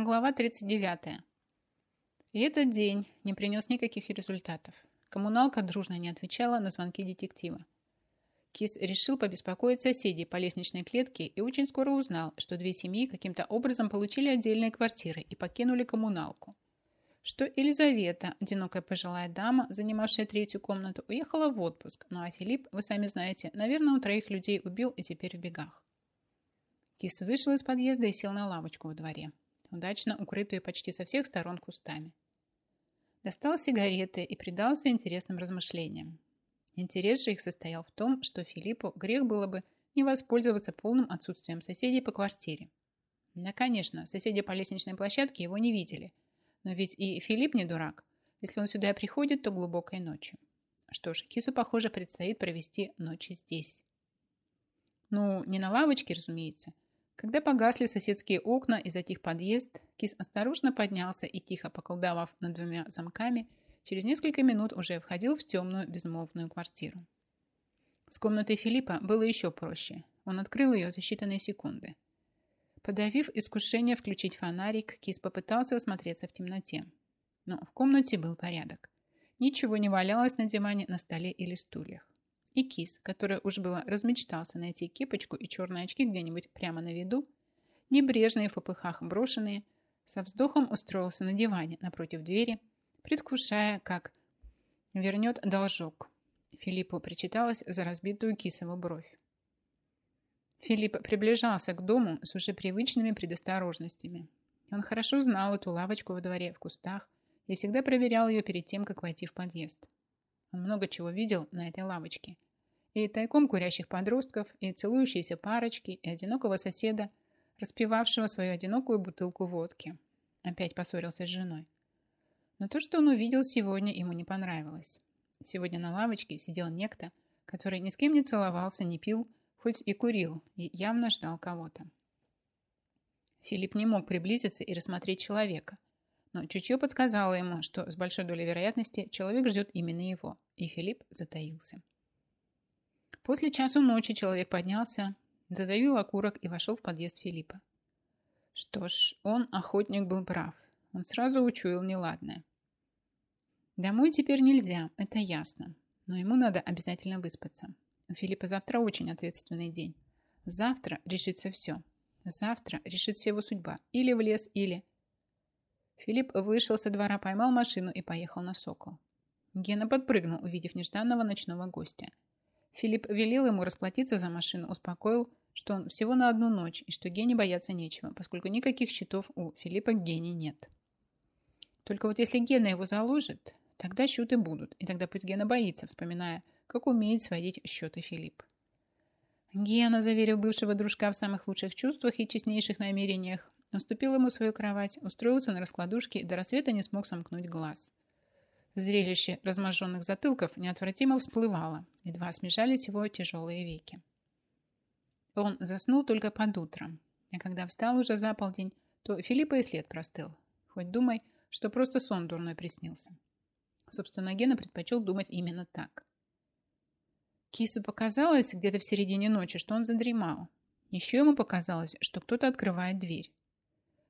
Глава 39. И этот день не принес никаких результатов. Коммуналка дружно не отвечала на звонки детектива. Кис решил побеспокоить соседей по лестничной клетке и очень скоро узнал, что две семьи каким-то образом получили отдельные квартиры и покинули коммуналку. Что Елизавета, одинокая пожилая дама, занимавшая третью комнату, уехала в отпуск, ну а Филипп, вы сами знаете, наверное, у троих людей убил и теперь в бегах. Кис вышел из подъезда и сел на лавочку во дворе удачно укрытую почти со всех сторон кустами. Достал сигареты и предался интересным размышлениям. Интерес же их состоял в том, что Филиппу грех было бы не воспользоваться полным отсутствием соседей по квартире. Да, конечно, соседи по лестничной площадке его не видели. Но ведь и Филипп не дурак. Если он сюда приходит, то глубокой ночью. Что ж, Кису, похоже, предстоит провести ночи здесь. Ну, не на лавочке, разумеется, когда погасли соседские окна и затих подъезд, Кис осторожно поднялся и, тихо поколдовав над двумя замками, через несколько минут уже входил в темную безмолвную квартиру. С комнатой Филиппа было еще проще. Он открыл ее за считанные секунды. Подавив искушение включить фонарик, Кис попытался осмотреться в темноте. Но в комнате был порядок. Ничего не валялось на диване, на столе или стульях и кис, который уж было размечтался найти кепочку и черные очки где-нибудь прямо на виду, небрежные в попыхах брошенные, со вздохом устроился на диване напротив двери, предвкушая, как вернет должок. Филиппу причиталось за разбитую кисовую бровь. Филипп приближался к дому с уже привычными предосторожностями. Он хорошо знал эту лавочку во дворе в кустах и всегда проверял ее перед тем, как войти в подъезд. Он много чего видел на этой лавочке – и тайком курящих подростков, и целующиеся парочки, и одинокого соседа, распивавшего свою одинокую бутылку водки. Опять поссорился с женой. Но то, что он увидел сегодня, ему не понравилось. Сегодня на лавочке сидел некто, который ни с кем не целовался, не пил, хоть и курил, и явно ждал кого-то. Филипп не мог приблизиться и рассмотреть человека, но чутье подсказало ему, что с большой долей вероятности человек ждет именно его, и Филипп затаился. После часу ночи человек поднялся, задавил окурок и вошел в подъезд Филиппа. Что ж, он, охотник, был прав. Он сразу учуял неладное. Домой теперь нельзя, это ясно. Но ему надо обязательно выспаться. У Филиппа завтра очень ответственный день. Завтра решится все. Завтра решится его судьба. Или в лес, или... Филипп вышел со двора, поймал машину и поехал на Сокол. Гена подпрыгнул, увидев нежданного ночного гостя – Филипп велел ему расплатиться за машину, успокоил, что он всего на одну ночь и что Гене бояться нечего, поскольку никаких счетов у Филиппа Гене нет. Только вот если Гена его заложит, тогда счеты будут, и тогда пусть Гена боится, вспоминая, как умеет сводить счеты Филипп. Гена, заверив бывшего дружка в самых лучших чувствах и честнейших намерениях, уступил ему свою кровать, устроился на раскладушке и до рассвета не смог сомкнуть глаз. Зрелище разможженных затылков неотвратимо всплывало, едва смежались его тяжелые веки. Он заснул только под утром, а когда встал уже за полдень, то Филиппа и след простыл. Хоть думай, что просто сон дурной приснился. Собственно, Гена предпочел думать именно так. Кису показалось где-то в середине ночи, что он задремал. Еще ему показалось, что кто-то открывает дверь.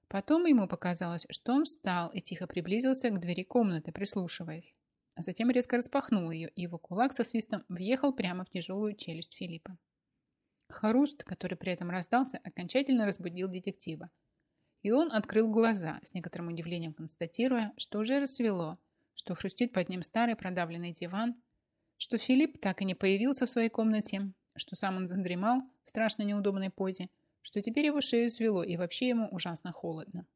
Потом ему показалось, что он встал и тихо приблизился к двери комнаты, прислушиваясь. А затем резко распахнул ее, и его кулак со свистом въехал прямо в тяжелую челюсть Филиппа. Хруст, который при этом раздался, окончательно разбудил детектива. И он открыл глаза, с некоторым удивлением констатируя, что уже рассвело, что хрустит под ним старый продавленный диван, что Филипп так и не появился в своей комнате, что сам он задремал в страшно неудобной позе, что теперь его шею свело и вообще ему ужасно холодно.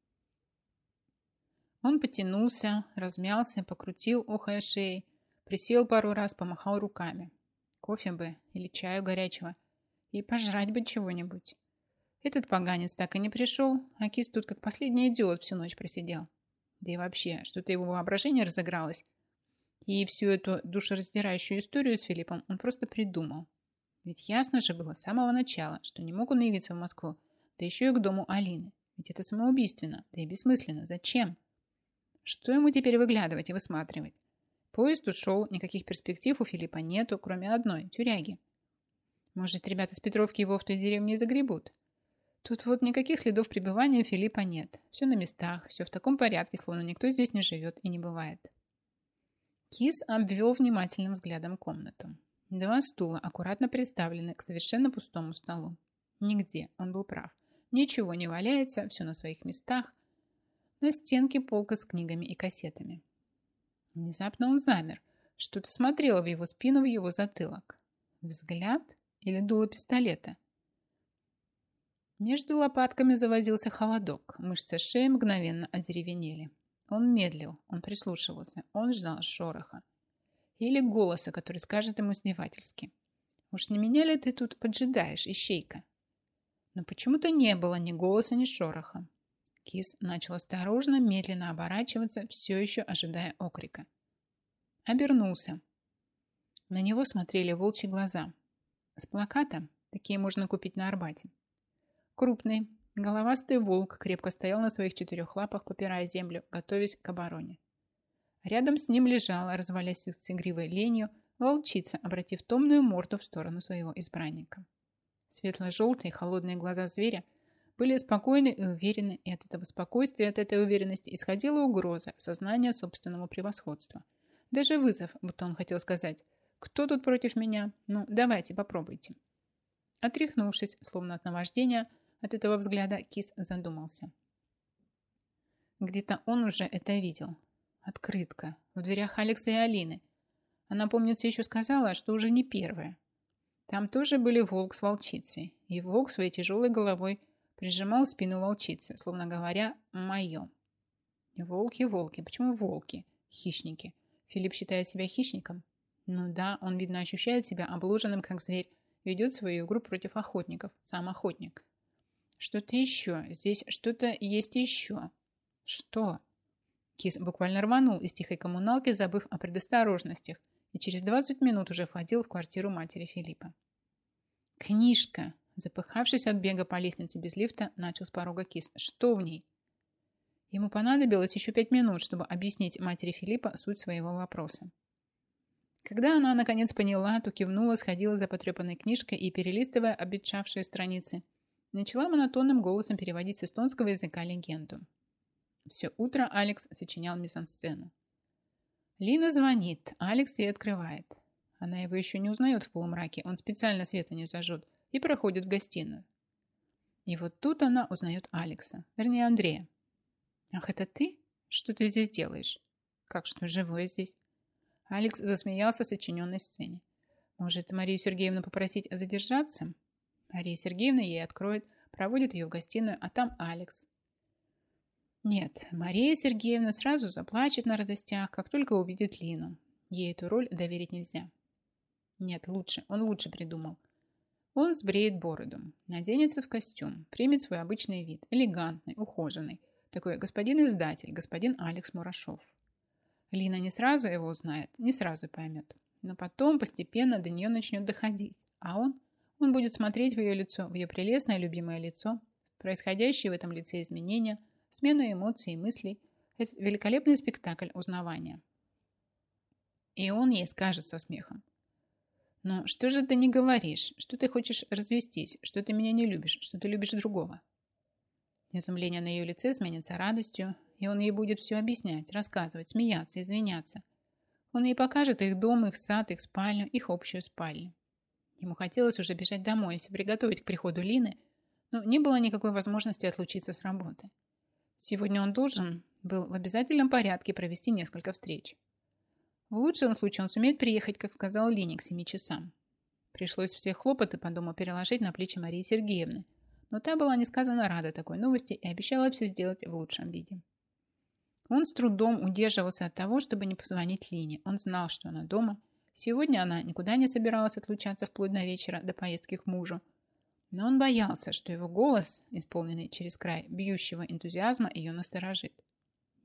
Он потянулся, размялся, покрутил, охая шеей, присел пару раз, помахал руками. Кофе бы или чаю горячего. И пожрать бы чего-нибудь. Этот поганец так и не пришел, а кис тут как последний идиот всю ночь просидел. Да и вообще, что-то его воображение разыгралось. И всю эту душераздирающую историю с Филиппом он просто придумал. Ведь ясно же было с самого начала, что не мог он явиться в Москву, да еще и к дому Алины. Ведь это самоубийственно, да и бессмысленно. Зачем? Что ему теперь выглядывать и высматривать? Поезд ушел, никаких перспектив у Филиппа нету, кроме одной – тюряги. Может, ребята с Петровки его в той деревне загребут? Тут вот никаких следов пребывания Филиппа нет. Все на местах, все в таком порядке, словно никто здесь не живет и не бывает. Кис обвел внимательным взглядом комнату. Два стула аккуратно приставлены к совершенно пустому столу. Нигде, он был прав. Ничего не валяется, все на своих местах. На стенке полка с книгами и кассетами. Внезапно он замер. Что-то смотрело в его спину, в его затылок. Взгляд или дуло пистолета? Между лопатками завозился холодок. Мышцы шеи мгновенно одеревенели. Он медлил, он прислушивался, он ждал шороха. Или голоса, который скажет ему издевательски. «Уж не меня ли ты тут поджидаешь, ищейка?» Но почему-то не было ни голоса, ни шороха. Кис начал осторожно, медленно оборачиваться, все еще ожидая окрика. Обернулся. На него смотрели волчьи глаза. С плаката такие можно купить на Арбате. Крупный, головастый волк крепко стоял на своих четырех лапах, попирая землю, готовясь к обороне. Рядом с ним лежала, развалясь с игривой ленью, волчица, обратив томную морду в сторону своего избранника. Светло-желтые холодные глаза зверя были спокойны и уверены, и от этого спокойствия, от этой уверенности исходила угроза, сознание собственного превосходства. Даже вызов, будто он хотел сказать, «Кто тут против меня? Ну, давайте, попробуйте». Отряхнувшись, словно от наваждения, от этого взгляда Кис задумался. Где-то он уже это видел. Открытка. В дверях Алекса и Алины. Она, помнится, еще сказала, что уже не первая. Там тоже были волк с волчицей. И волк своей тяжелой головой прижимал спину волчицы, словно говоря «моё». Волки, волки. Почему волки? Хищники. Филипп считает себя хищником? Ну да, он, видно, ощущает себя обложенным, как зверь. Ведет свою игру против охотников. Сам охотник. Что-то еще. Здесь что-то есть еще. Что? Кис буквально рванул из тихой коммуналки, забыв о предосторожностях, и через 20 минут уже входил в квартиру матери Филиппа. «Книжка!» Запыхавшись от бега по лестнице без лифта, начал с порога Кис. «Что в ней?» Ему понадобилось еще пять минут, чтобы объяснить матери Филиппа суть своего вопроса. Когда она наконец поняла, то кивнула, сходила за потрепанной книжкой и, перелистывая обетшавшие страницы, начала монотонным голосом переводить с эстонского языка легенду. Все утро Алекс сочинял мизансцену. Лина звонит, Алекс ей открывает. Она его еще не узнает в полумраке, он специально света не зажжет и проходит в гостиную. И вот тут она узнает Алекса, вернее Андрея. «Ах, это ты? Что ты здесь делаешь?» «Как что, живой здесь?» Алекс засмеялся в сочиненной сцене. «Может, Марию Сергеевну попросить задержаться?» Мария Сергеевна ей откроет, проводит ее в гостиную, а там Алекс. Нет, Мария Сергеевна сразу заплачет на радостях, как только увидит Лину. Ей эту роль доверить нельзя. Нет, лучше, он лучше придумал. Он сбреет бороду, наденется в костюм, примет свой обычный вид, элегантный, ухоженный. Такой господин издатель, господин Алекс Мурашов. Лина не сразу его узнает, не сразу поймет. Но потом постепенно до нее начнет доходить. А он? Он будет смотреть в ее лицо, в ее прелестное любимое лицо, происходящие в этом лице изменения – смену эмоций и мыслей. Это великолепный спектакль узнавания. И он ей скажет со смехом. «Но что же ты не говоришь? Что ты хочешь развестись? Что ты меня не любишь? Что ты любишь другого?» Изумление на ее лице сменится радостью, и он ей будет все объяснять, рассказывать, смеяться, извиняться. Он ей покажет их дом, их сад, их спальню, их общую спальню. Ему хотелось уже бежать домой, все приготовить к приходу Лины, но не было никакой возможности отлучиться с работы. Сегодня он должен был в обязательном порядке провести несколько встреч. В лучшем случае он сумеет приехать, как сказал Лине, к 7 часам. Пришлось все хлопоты по дому переложить на плечи Марии Сергеевны, но та была несказанно рада такой новости и обещала все сделать в лучшем виде. Он с трудом удерживался от того, чтобы не позвонить Лине. Он знал, что она дома. Сегодня она никуда не собиралась отлучаться вплоть до вечера, до поездки к мужу, но он боялся, что его голос, исполненный через край бьющего энтузиазма, ее насторожит.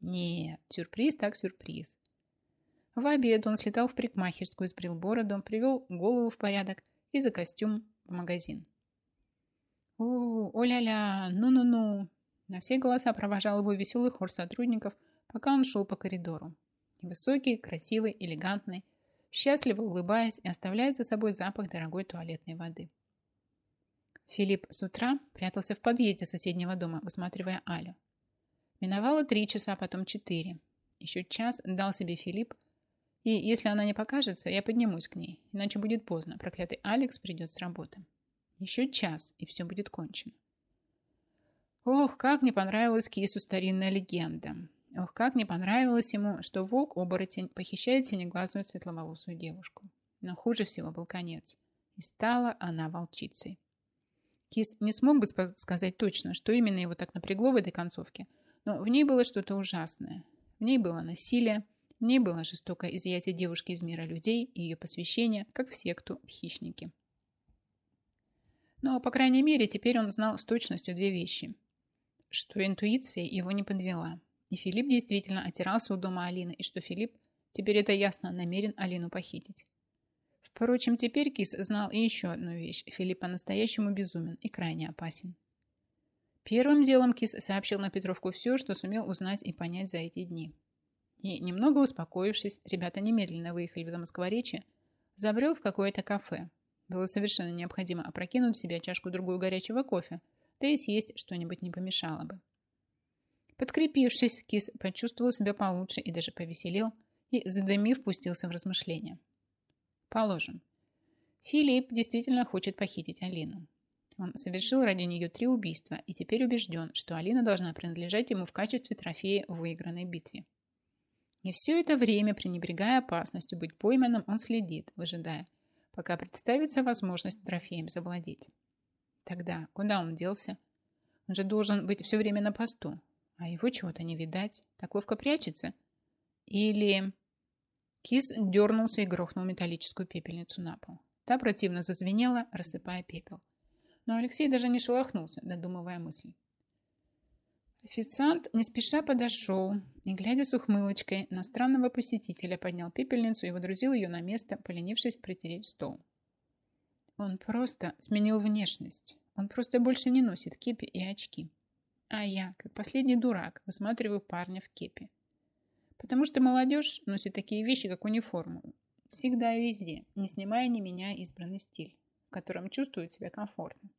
Нет, сюрприз так сюрприз. В обед он слетал в парикмахерскую, сбрил бороду, привел голову в порядок и за костюм в магазин. «О, о-ля-ля, ну-ну-ну!» На все голоса провожал его веселый хор сотрудников, пока он шел по коридору. Высокий, красивый, элегантный, счастливо улыбаясь и оставляя за собой запах дорогой туалетной воды. Филипп с утра прятался в подъезде соседнего дома, высматривая Алю. Миновало три часа, потом четыре. Еще час дал себе Филипп, и если она не покажется, я поднимусь к ней, иначе будет поздно. Проклятый Алекс придет с работы. Еще час, и все будет кончено. Ох, как мне понравилась Кису старинная легенда. Ох, как мне понравилось ему, что волк-оборотень похищает синеглазую светловолосую девушку. Но хуже всего был конец. И стала она волчицей. Кис не смог бы сказать точно, что именно его так напрягло в этой концовке, но в ней было что-то ужасное. В ней было насилие, в ней было жестокое изъятие девушки из мира людей и ее посвящение, как в секту хищники. Но, по крайней мере, теперь он знал с точностью две вещи. Что интуиция его не подвела. И Филипп действительно отирался у дома Алины, и что Филипп, теперь это ясно, намерен Алину похитить. Впрочем, теперь Кис знал и еще одну вещь. Филипп по-настоящему безумен и крайне опасен. Первым делом Кис сообщил на Петровку все, что сумел узнать и понять за эти дни. И, немного успокоившись, ребята немедленно выехали в Замоскворечье, забрел в какое-то кафе. Было совершенно необходимо опрокинуть в себя чашку-другую горячего кофе, да и съесть что-нибудь не помешало бы. Подкрепившись, Кис почувствовал себя получше и даже повеселел, и, задымив, пустился в размышления. Положим. Филипп действительно хочет похитить Алину. Он совершил ради нее три убийства и теперь убежден, что Алина должна принадлежать ему в качестве трофея в выигранной битве. И все это время, пренебрегая опасностью быть пойманным, он следит, выжидая, пока представится возможность трофеем завладеть. Тогда куда он делся? Он же должен быть все время на посту, а его чего-то не видать, так ловко прячется. Или... Кис дернулся и грохнул металлическую пепельницу на пол. Та противно зазвенела, рассыпая пепел. Но Алексей даже не шелохнулся, додумывая мысль. Официант не спеша подошел и, глядя с ухмылочкой на странного посетителя, поднял пепельницу и водрузил ее на место, поленившись протереть стол. Он просто сменил внешность. Он просто больше не носит кепи и очки. А я, как последний дурак, высматриваю парня в кепи. Потому что молодежь носит такие вещи, как униформу. Всегда и везде, не снимая, не меняя избранный стиль, в котором чувствует себя комфортно.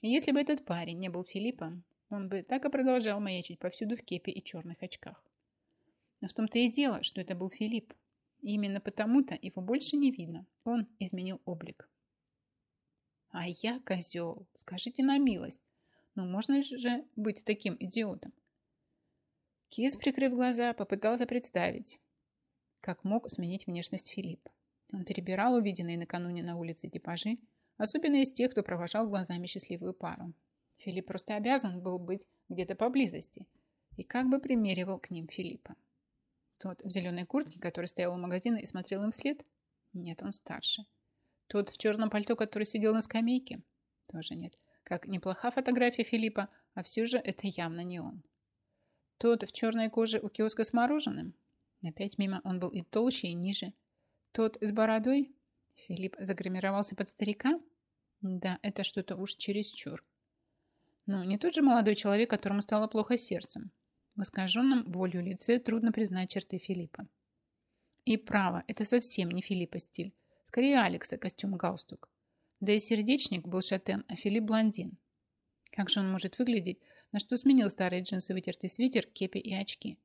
И если бы этот парень не был Филиппом, он бы так и продолжал маячить повсюду в кепе и черных очках. Но в том-то и дело, что это был Филипп. И именно потому-то его больше не видно. Он изменил облик. А я козел, скажите на милость. Но можно же быть таким идиотом? Кис, прикрыв глаза, попытался представить, как мог сменить внешность Филипп. Он перебирал увиденные накануне на улице типажи, особенно из тех, кто провожал глазами счастливую пару. Филипп просто обязан был быть где-то поблизости и как бы примеривал к ним Филиппа. Тот в зеленой куртке, который стоял у магазина и смотрел им вслед? Нет, он старше. Тот в черном пальто, который сидел на скамейке? Тоже нет. Как неплоха фотография Филиппа, а все же это явно не он. Тот в черной коже у киоска с мороженым. Опять мимо он был и толще, и ниже. Тот с бородой. Филипп загримировался под старика. Да, это что-то уж чересчур. Но не тот же молодой человек, которому стало плохо сердцем. В искаженном болью лице трудно признать черты Филиппа. И право, это совсем не Филиппа стиль. Скорее Алекса костюм-галстук. Да и сердечник был шатен, а Филипп блондин. Как же он может выглядеть на что сменил старые джинсы, вытертый свитер, кепи и очки.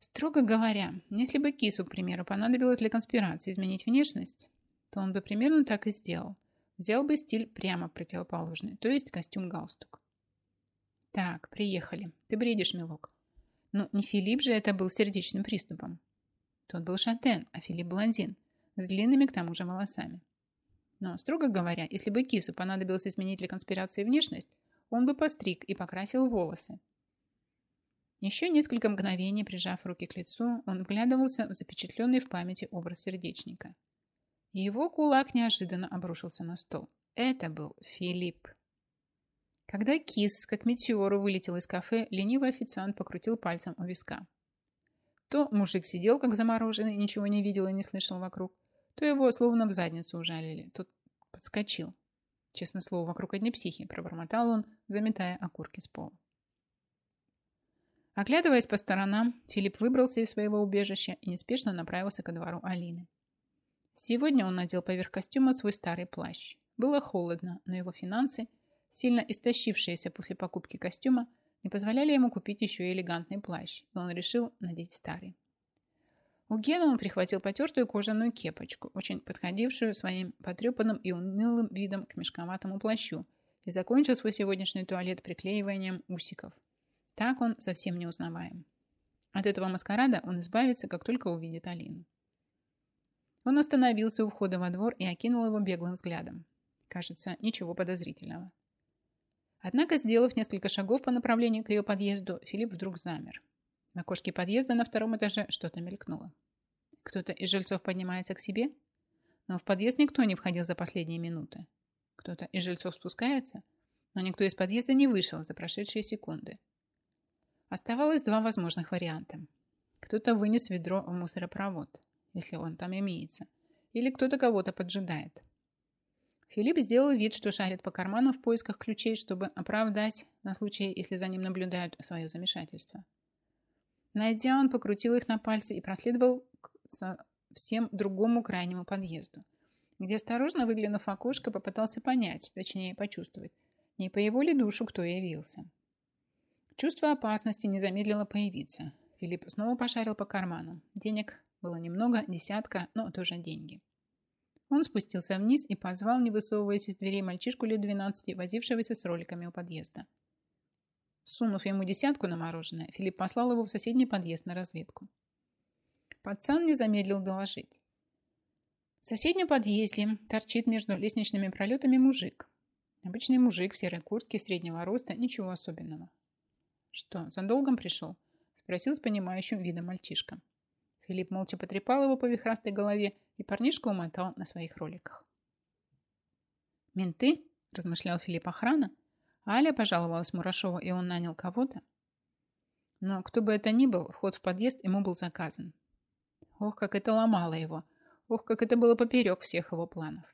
Строго говоря, если бы Кису, к примеру, понадобилось для конспирации изменить внешность, то он бы примерно так и сделал. Взял бы стиль прямо противоположный, то есть костюм-галстук. Так, приехали. Ты бредишь, милок. Ну, не Филипп же это был сердечным приступом. Тот был шатен, а Филипп блондин, с длинными к тому же волосами. Но, строго говоря, если бы Кису понадобилось изменить для конспирации внешность, он бы постриг и покрасил волосы. Еще несколько мгновений, прижав руки к лицу, он вглядывался в запечатленный в памяти образ сердечника. Его кулак неожиданно обрушился на стол. Это был Филипп. Когда кис, как метеор, вылетел из кафе, ленивый официант покрутил пальцем у виска. То мужик сидел, как замороженный, ничего не видел и не слышал вокруг, то его словно в задницу ужалили. Тот подскочил. Честное слово, вокруг одни психи, пробормотал он, заметая окурки с пола. Оглядываясь по сторонам, Филипп выбрался из своего убежища и неспешно направился ко двору Алины. Сегодня он надел поверх костюма свой старый плащ. Было холодно, но его финансы, сильно истощившиеся после покупки костюма, не позволяли ему купить еще и элегантный плащ, и он решил надеть старый. У Гена он прихватил потертую кожаную кепочку, очень подходившую своим потрепанным и унылым видом к мешковатому плащу, и закончил свой сегодняшний туалет приклеиванием усиков. Так он совсем не узнаваем. От этого маскарада он избавится, как только увидит Алину. Он остановился у входа во двор и окинул его беглым взглядом. Кажется, ничего подозрительного. Однако, сделав несколько шагов по направлению к ее подъезду, Филипп вдруг замер. На окошке подъезда на втором этаже что-то мелькнуло. Кто-то из жильцов поднимается к себе? Но в подъезд никто не входил за последние минуты. Кто-то из жильцов спускается, но никто из подъезда не вышел за прошедшие секунды. Оставалось два возможных варианта. Кто-то вынес ведро в мусоропровод, если он там имеется, или кто-то кого-то поджидает. Филипп сделал вид, что шарит по карману в поисках ключей, чтобы оправдать на случай, если за ним наблюдают свое замешательство. Найдя, он покрутил их на пальце и проследовал к совсем другому крайнему подъезду, где, осторожно выглянув в окошко, попытался понять, точнее почувствовать, не по его ли душу кто явился. Чувство опасности не замедлило появиться. Филипп снова пошарил по карману. Денег было немного, десятка, но тоже деньги. Он спустился вниз и позвал, не высовываясь из дверей, мальчишку лет 12, возившегося с роликами у подъезда. Сунув ему десятку на мороженое, Филипп послал его в соседний подъезд на разведку. Пацан не замедлил доложить. В соседнем подъезде торчит между лестничными пролетами мужик. Обычный мужик в серой куртке среднего роста, ничего особенного. «Что, за долгом пришел?» спросил с понимающим видом мальчишка. Филипп молча потрепал его по вихрастой голове, и парнишка умотал на своих роликах. «Менты?» – размышлял Филипп охрана. Аля пожаловалась Мурашова, и он нанял кого-то. Но кто бы это ни был, вход в подъезд ему был заказан. Ох, как это ломало его! Ох, как это было поперек всех его планов!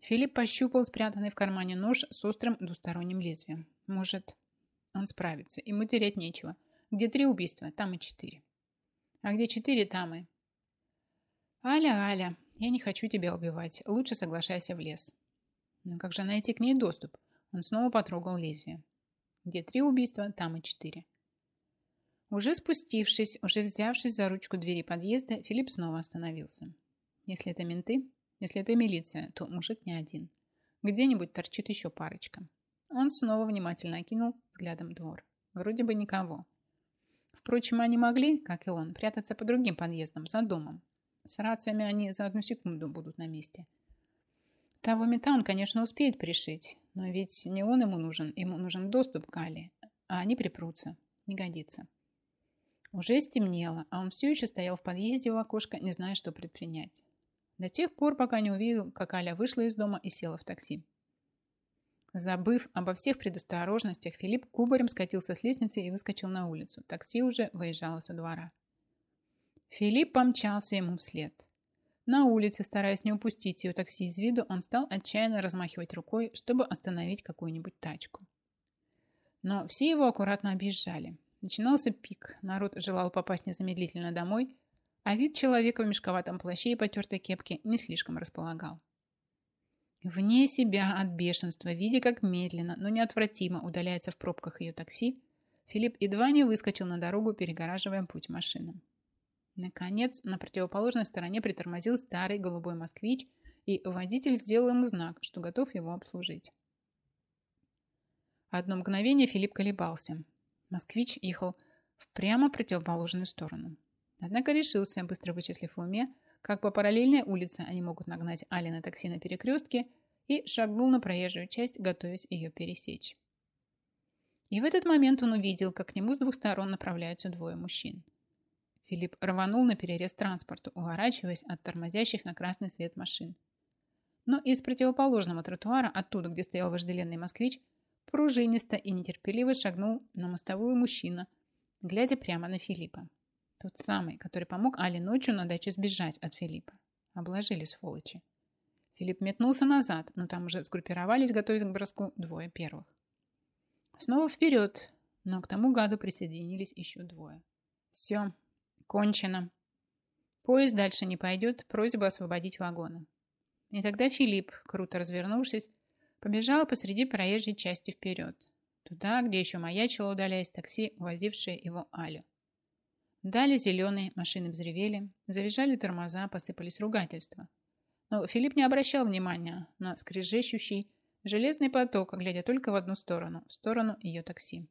Филипп пощупал спрятанный в кармане нож с острым двусторонним лезвием. Может, он справится. Ему терять нечего. Где три убийства, там и четыре. А где четыре, там и... Аля, Аля, я не хочу тебя убивать. Лучше соглашайся в лес. Но как же найти к ней доступ? Он снова потрогал лезвие. Где три убийства, там и четыре. Уже спустившись, уже взявшись за ручку двери подъезда, Филипп снова остановился. Если это менты, если это милиция, то мужик не один. Где-нибудь торчит еще парочка. Он снова внимательно окинул взглядом двор. Вроде бы никого. Впрочем, они могли, как и он, прятаться по другим подъездам, за домом. С рациями они за одну секунду будут на месте. Того мета он, конечно, успеет пришить, но ведь не он ему нужен, ему нужен доступ к Али, а они припрутся. Не годится. Уже стемнело, а он все еще стоял в подъезде у окошка, не зная, что предпринять. До тех пор, пока не увидел, как Аля вышла из дома и села в такси. Забыв обо всех предосторожностях, Филипп кубарем скатился с лестницы и выскочил на улицу. Такси уже выезжало со двора. Филипп помчался ему вслед. На улице, стараясь не упустить ее такси из виду, он стал отчаянно размахивать рукой, чтобы остановить какую-нибудь тачку. Но все его аккуратно объезжали. Начинался пик, народ желал попасть незамедлительно домой, а вид человека в мешковатом плаще и потертой кепке не слишком располагал. Вне себя от бешенства, видя, как медленно, но неотвратимо удаляется в пробках ее такси, Филипп едва не выскочил на дорогу, перегораживая путь машинам. Наконец, на противоположной стороне притормозил старый голубой москвич, и водитель сделал ему знак, что готов его обслужить. Одно мгновение Филипп колебался. Москвич ехал в прямо противоположную сторону. Однако решился, быстро вычислив в уме, как по параллельной улице они могут нагнать Али на такси на перекрестке, и шагнул на проезжую часть, готовясь ее пересечь. И в этот момент он увидел, как к нему с двух сторон направляются двое мужчин. Филипп рванул на перерез транспорту, уворачиваясь от тормозящих на красный свет машин. Но из противоположного тротуара, оттуда, где стоял вожделенный москвич, пружинисто и нетерпеливо шагнул на мостовую мужчина, глядя прямо на Филиппа. Тот самый, который помог Али ночью на даче сбежать от Филиппа. Обложили сволочи. Филипп метнулся назад, но там уже сгруппировались, готовясь к броску, двое первых. Снова вперед, но к тому гаду присоединились еще двое. Все, кончено. Поезд дальше не пойдет, просьба освободить вагоны. И тогда Филипп, круто развернувшись, побежал посреди проезжей части вперед, туда, где еще маячило, удаляясь такси, увозившее его Алю. Дали зеленые, машины взревели, завизжали тормоза, посыпались ругательства. Но Филипп не обращал внимания на скрежещущий железный поток, глядя только в одну сторону, в сторону ее такси.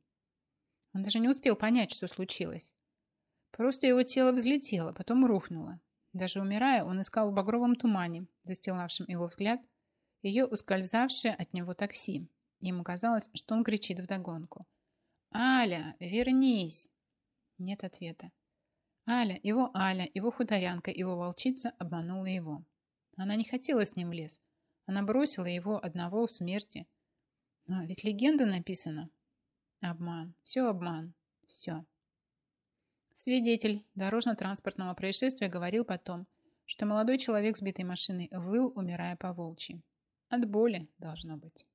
Он даже не успел понять, что случилось. Просто его тело взлетело, потом рухнуло. Даже умирая, он искал в багровом тумане, застилавшем его взгляд, ее ускользавшее от него такси. Ему казалось, что он кричит вдогонку. «Аля, вернись!» Нет ответа. Аля, его Аля, его хуторянка, его волчица обманула его. Она не хотела с ним в лес. Она бросила его одного в смерти. Но ведь легенда написана. Обман. Все обман. Все. Свидетель дорожно-транспортного происшествия говорил потом, что молодой человек, сбитой машиной, выл, умирая по волчьи. От боли должно быть.